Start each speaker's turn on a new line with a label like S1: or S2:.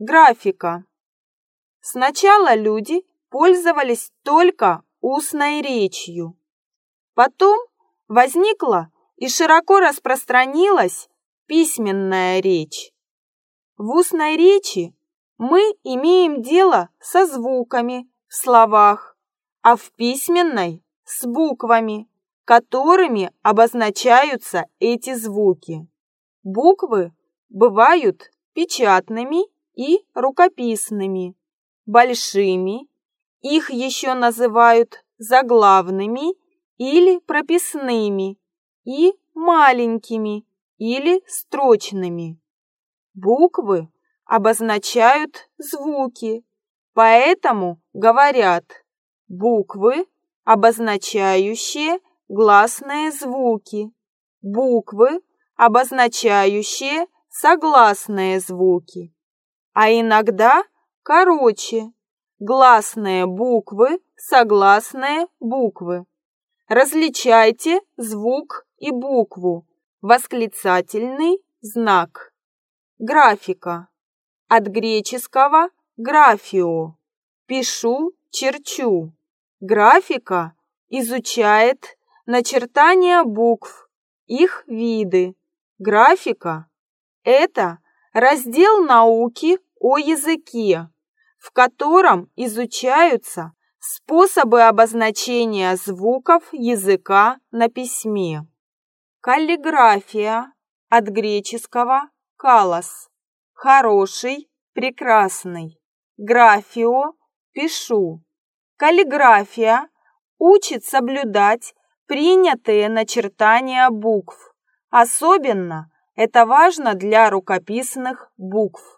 S1: Графика. Сначала люди пользовались только устной речью. Потом возникла и широко распространилась письменная речь. В устной речи мы имеем дело со звуками в словах, а в письменной – с буквами, которыми обозначаются эти звуки. Буквы бывают печатными и рукописными, большими, их еще называют заглавными или прописными, и маленькими или строчными. Буквы обозначают звуки, поэтому говорят буквы, обозначающие гласные звуки, буквы, обозначающие согласные звуки, а иногда короче, гласные буквы, согласные буквы. Различайте звук и букву, восклицательный знак. Графика. От греческого графио. Пишу, черчу. Графика изучает начертания букв, их виды. Графика – это раздел науки о языке, в котором изучаются способы обозначения звуков языка на письме. Каллиграфия от греческого «калос» – хороший, прекрасный. Графио – пишу. Каллиграфия учит соблюдать принятые начертания букв. Особенно это важно для рукописных букв.